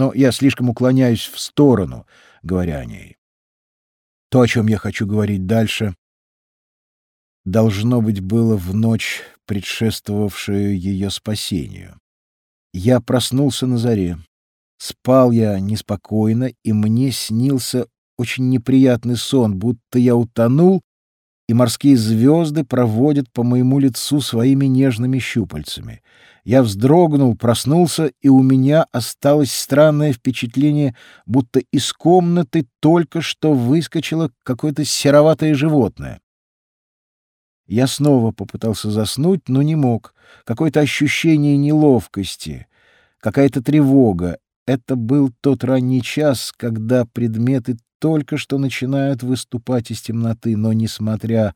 Но я слишком уклоняюсь в сторону, говоря о ней. То, о чем я хочу говорить дальше, должно быть было в ночь, предшествовавшую ее спасению. Я проснулся на заре. Спал я неспокойно, и мне снился очень неприятный сон, будто я утонул, и морские звезды проводят по моему лицу своими нежными щупальцами. Я вздрогнул, проснулся, и у меня осталось странное впечатление, будто из комнаты только что выскочило какое-то сероватое животное. Я снова попытался заснуть, но не мог. Какое-то ощущение неловкости, какая-то тревога. Это был тот ранний час, когда предметы только что начинают выступать из темноты, но, несмотря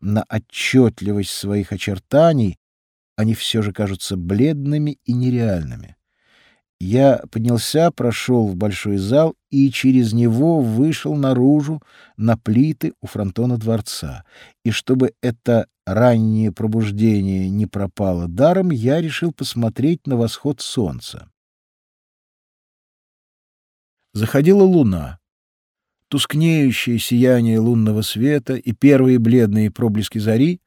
на отчетливость своих очертаний, они все же кажутся бледными и нереальными. Я поднялся, прошел в большой зал и через него вышел наружу на плиты у фронтона дворца. И чтобы это раннее пробуждение не пропало даром, я решил посмотреть на восход солнца. Заходила луна. Тускнеющее сияние лунного света и первые бледные проблески зари,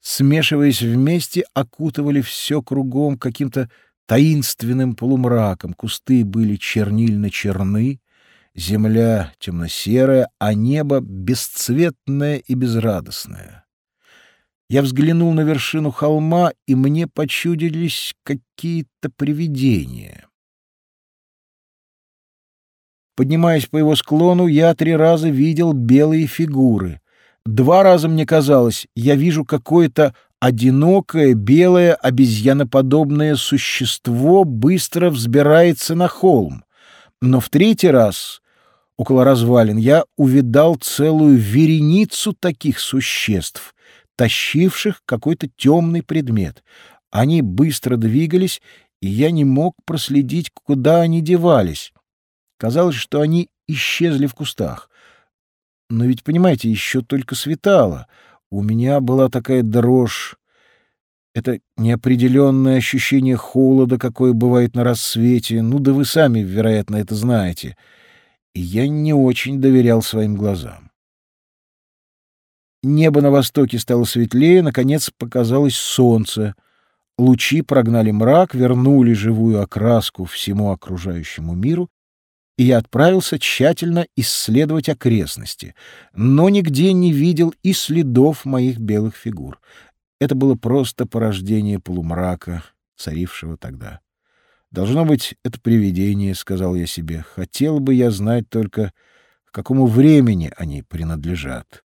смешиваясь вместе, окутывали все кругом каким-то таинственным полумраком. Кусты были чернильно-черны, земля темно-серая, а небо бесцветное и безрадостное. Я взглянул на вершину холма, и мне почудились какие-то привидения. Поднимаясь по его склону, я три раза видел белые фигуры. Два раза мне казалось, я вижу какое-то одинокое, белое, обезьяноподобное существо быстро взбирается на холм. Но в третий раз, около развалин, я увидал целую вереницу таких существ, тащивших какой-то темный предмет. Они быстро двигались, и я не мог проследить, куда они девались. Казалось, что они исчезли в кустах. Но ведь, понимаете, еще только светало — у меня была такая дрожь. Это неопределенное ощущение холода, какое бывает на рассвете. Ну да вы сами, вероятно, это знаете. И я не очень доверял своим глазам. Небо на востоке стало светлее, наконец показалось солнце. Лучи прогнали мрак, вернули живую окраску всему окружающему миру, и я отправился тщательно исследовать окрестности, но нигде не видел и следов моих белых фигур. Это было просто порождение полумрака, царившего тогда. «Должно быть, это привидение», — сказал я себе. «Хотел бы я знать только, к какому времени они принадлежат».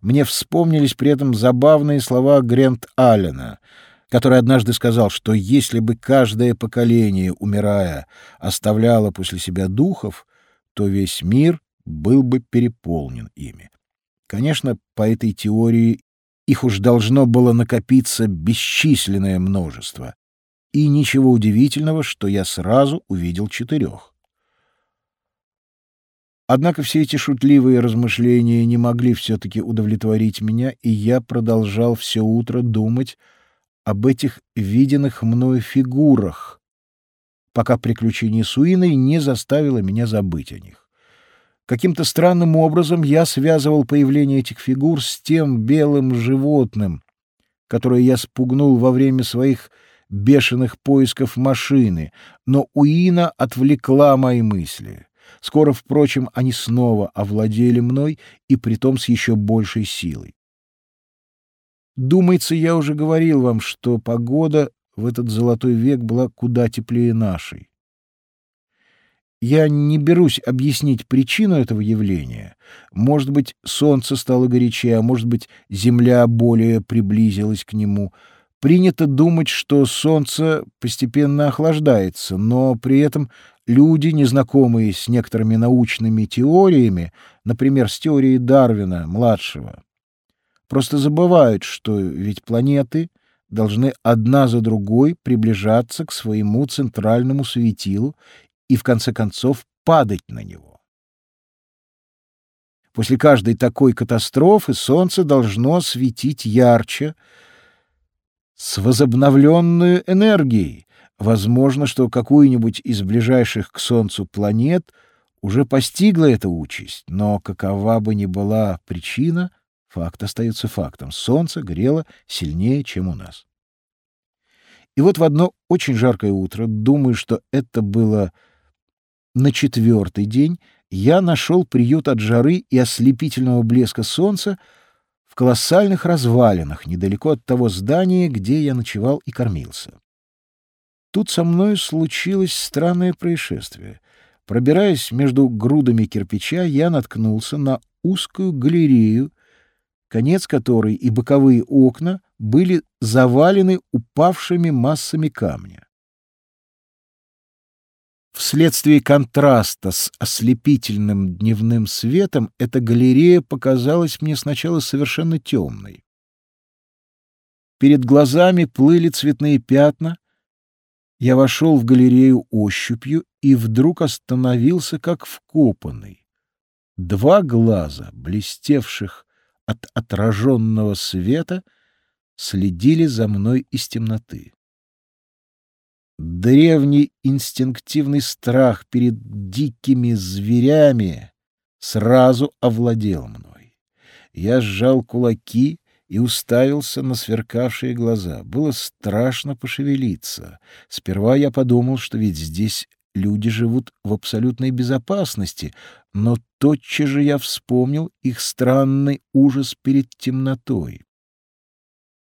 Мне вспомнились при этом забавные слова Грент Аллена — который однажды сказал, что если бы каждое поколение, умирая, оставляло после себя духов, то весь мир был бы переполнен ими. Конечно, по этой теории их уж должно было накопиться бесчисленное множество, и ничего удивительного, что я сразу увидел четырех. Однако все эти шутливые размышления не могли все-таки удовлетворить меня, и я продолжал все утро думать об этих виденных мною фигурах, пока приключение с Уиной не заставило меня забыть о них. Каким-то странным образом я связывал появление этих фигур с тем белым животным, которое я спугнул во время своих бешеных поисков машины, но Уина отвлекла мои мысли. Скоро, впрочем, они снова овладели мной, и притом с еще большей силой. Думается, я уже говорил вам, что погода в этот золотой век была куда теплее нашей. Я не берусь объяснить причину этого явления. Может быть, солнце стало горячее, а может быть, земля более приблизилась к нему. Принято думать, что солнце постепенно охлаждается, но при этом люди, незнакомые с некоторыми научными теориями, например, с теорией Дарвина, младшего, Просто забывают, что ведь планеты должны одна за другой приближаться к своему центральному светилу и, в конце концов, падать на него. После каждой такой катастрофы Солнце должно светить ярче, с возобновленной энергией, Возможно, что какую-нибудь из ближайших к Солнцу планет уже постигла эта участь, но какова бы ни была причина, факт остается фактом. Солнце грело сильнее, чем у нас. И вот в одно очень жаркое утро, думаю, что это было на четвертый день, я нашел приют от жары и ослепительного блеска солнца в колоссальных развалинах, недалеко от того здания, где я ночевал и кормился. Тут со мной случилось странное происшествие. Пробираясь между грудами кирпича, я наткнулся на узкую галерею, конец которой и боковые окна были завалены упавшими массами камня. Вследствие контраста с ослепительным дневным светом эта галерея показалась мне сначала совершенно темной. Перед глазами плыли цветные пятна. Я вошел в галерею ощупью и вдруг остановился как вкопанный. Два глаза, блестевших от отраженного света, следили за мной из темноты. Древний инстинктивный страх перед дикими зверями сразу овладел мной. Я сжал кулаки и уставился на сверкавшие глаза. Было страшно пошевелиться. Сперва я подумал, что ведь здесь люди живут в абсолютной безопасности, но тотчас же я вспомнил их странный ужас перед темнотой.